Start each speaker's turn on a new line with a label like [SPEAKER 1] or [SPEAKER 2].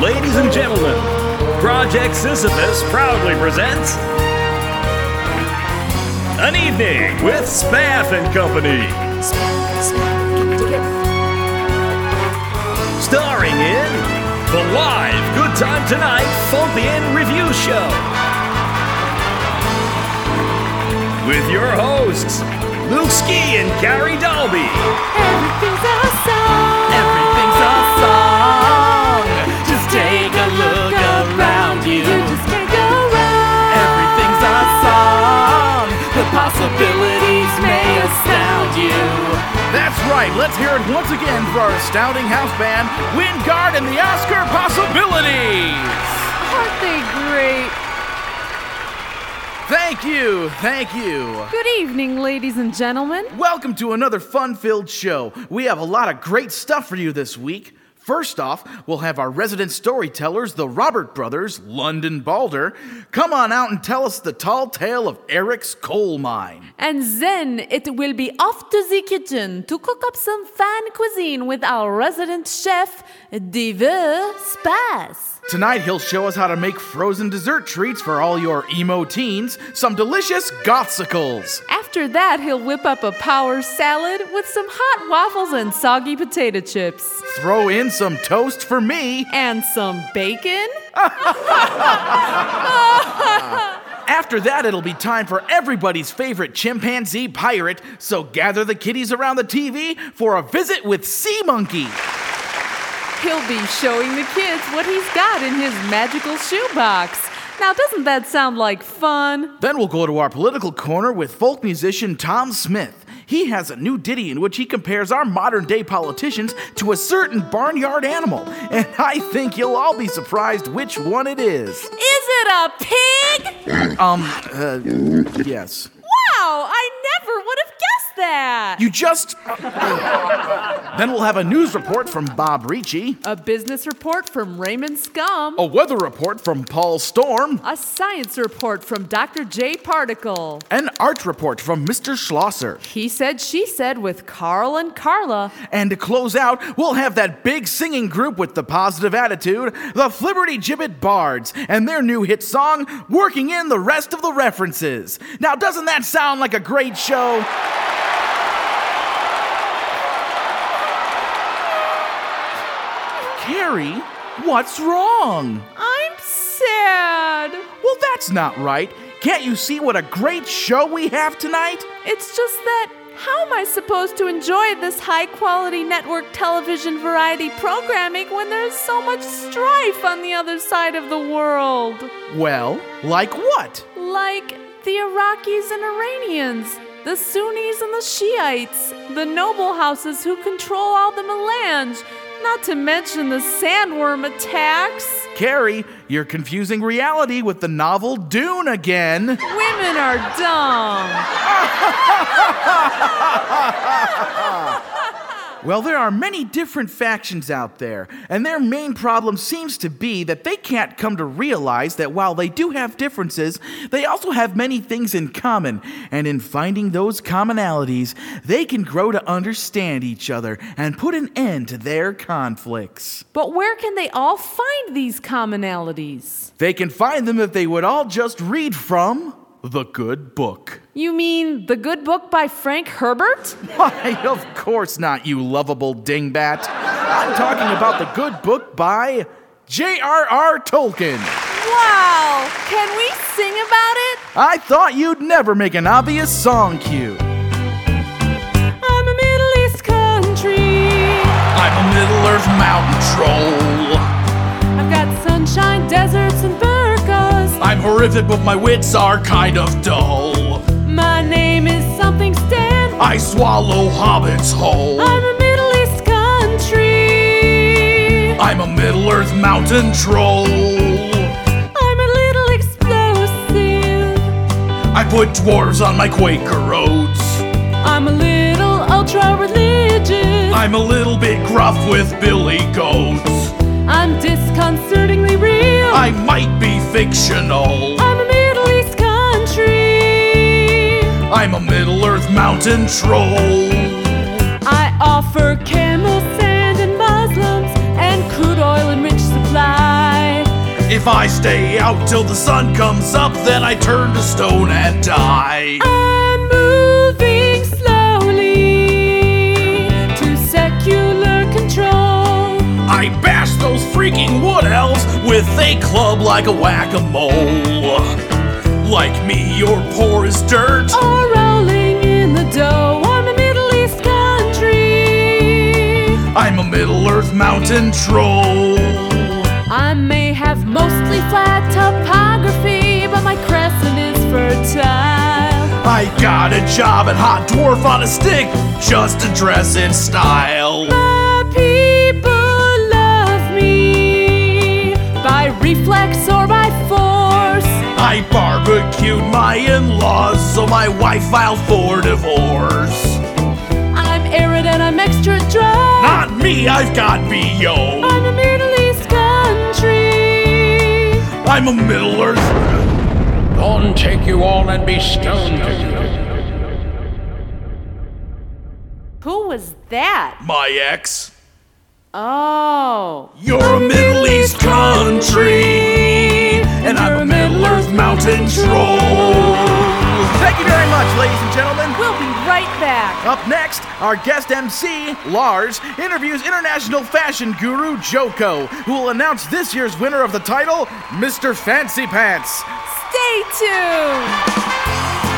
[SPEAKER 1] Ladies and gentlemen, Project Sisyphus proudly presents An Evening with Spaff and Company. Starring in the live Good Time Tonight Fulpian Review Show. With your hosts, Luke Ski and Carrie Dalby.
[SPEAKER 2] Everything's a
[SPEAKER 3] possibilities may astound you.
[SPEAKER 4] That's right. Let's hear it once again for our astounding house band, Wingard and the Oscar Possibilities.
[SPEAKER 2] Aren't they great?
[SPEAKER 4] Thank you. Thank you.
[SPEAKER 2] Good evening, ladies and gentlemen.
[SPEAKER 4] Welcome to another fun filled show. We have a lot of great stuff for you this week. First off, we'll have our resident storytellers, the Robert brothers, London Balder, come on out and tell us the tall tale of Eric's coal mine.
[SPEAKER 2] And then it will be off to the kitchen to cook up some fine cuisine with our resident chef, Devo Spice.
[SPEAKER 4] Tonight, he'll show us how to make frozen dessert treats for all your emo teens, some delicious gothsicles.
[SPEAKER 2] After that, he'll whip up a power salad with some hot waffles and soggy potato chips.
[SPEAKER 4] Throw in some toast for me.
[SPEAKER 2] And some bacon?
[SPEAKER 4] After that, it'll be time for everybody's favorite chimpanzee pirate, so gather the kitties around the TV for a visit with Sea Monkey.
[SPEAKER 2] He'll be showing the kids what he's got in his magical shoebox. Now, doesn't that sound like fun?
[SPEAKER 4] Then we'll go to our political corner with folk musician Tom Smith. He has a new ditty in which he compares our modern day politicians to a certain barnyard animal, and I think you'll all be surprised which one it is.
[SPEAKER 2] Is it a pig?
[SPEAKER 4] Um, uh, yes.
[SPEAKER 2] Wow, I never would have that.
[SPEAKER 4] You just. then we'll have a news report from Bob Ricci,
[SPEAKER 2] A business report from Raymond Scum.
[SPEAKER 4] a weather report from Paul Storm,
[SPEAKER 2] A science report from Dr. J. Particle.
[SPEAKER 4] an art report from Mr. Schlosser.
[SPEAKER 2] He said, she said with Carl and Carla.
[SPEAKER 4] And to close out, we'll have that big singing group with the positive attitude, the Flibberty Gibbet Bards, and their new hit song, working in the rest of the references. Now, doesn't that sound like a great show? Carrie, what's wrong?
[SPEAKER 2] I'm sad.
[SPEAKER 4] Well, that's not right. Can't you see what a great show we have tonight?
[SPEAKER 2] It's just that, how am I supposed to enjoy this high quality network television variety programming when there's so much strife on the other side of the world?
[SPEAKER 4] Well, like what?
[SPEAKER 2] Like the Iraqis and Iranians, the Sunnis and the Shiites, the noble houses who control all the melange, not to mention the sandworm attacks.
[SPEAKER 4] Carrie, you're confusing reality with the novel Dune again.
[SPEAKER 2] Women are dumb.
[SPEAKER 4] Well, there are many different factions out there, and their main problem seems to be that they can't come to realize that while they do have differences, they also have many things in common, and in finding those commonalities, they can grow to understand each other and put an end to their conflicts.
[SPEAKER 2] But where can they all find these commonalities?
[SPEAKER 4] They can find them if they would all just read from the good book.
[SPEAKER 2] You mean The Good Book by Frank Herbert?
[SPEAKER 4] Why, of course not, you lovable dingbat. I'm talking about the good book by J.R.R. Tolkien.
[SPEAKER 2] Wow! Can we sing about it?
[SPEAKER 4] I thought you'd never make an obvious song cue.
[SPEAKER 2] I'm a Middle East country.
[SPEAKER 3] I'm a Middle Earth mountain troll. Horrific, but my wits are kind of dull.
[SPEAKER 2] My name is something Stan.
[SPEAKER 3] I swallow hobbits whole.
[SPEAKER 2] I'm a Middle East country.
[SPEAKER 3] I'm a Middle Earth mountain troll.
[SPEAKER 2] I'm a little explosive.
[SPEAKER 3] I put dwarves on my Quaker roads.
[SPEAKER 2] I'm a little ultra religious.
[SPEAKER 3] I'm a little bit gruff with billy goats.
[SPEAKER 2] I'm disconcertingly real.
[SPEAKER 3] I might be fictional.
[SPEAKER 2] I'm a Middle East country.
[SPEAKER 3] I'm a Middle Earth mountain troll.
[SPEAKER 2] I offer camel sand and Muslims and crude oil and rich supply.
[SPEAKER 4] If I stay out till the sun comes up, then I turn to stone and die.
[SPEAKER 2] I'm
[SPEAKER 4] those freaking wood elves with a club like a whack a mole. Like me, you're poor as dirt.
[SPEAKER 2] Or rolling in the dough on a Middle East country.
[SPEAKER 4] I'm a Middle Earth mountain troll.
[SPEAKER 2] I may have mostly flat topography, but my crescent is fertile.
[SPEAKER 4] I got a job at Hot Dwarf on a stick just to dress in style. I barbecued my in laws, so my wife filed for divorce.
[SPEAKER 2] I'm arid and I'm extra dry.
[SPEAKER 4] Not me, I've got BO.
[SPEAKER 2] I'm a Middle East country.
[SPEAKER 4] I'm a Middle Earth.
[SPEAKER 5] On take you all and be stoned
[SPEAKER 2] Who was that?
[SPEAKER 4] My ex.
[SPEAKER 2] Oh.
[SPEAKER 4] You're a Middle East country, and I'm a Middle Earth mountain troll.
[SPEAKER 6] Thank you very much, ladies and gentlemen.
[SPEAKER 2] We'll be right back.
[SPEAKER 6] Up next, our guest MC, Lars, interviews international fashion guru Joko, who will announce this year's winner of the title, Mr. Fancy Pants.
[SPEAKER 2] Stay tuned.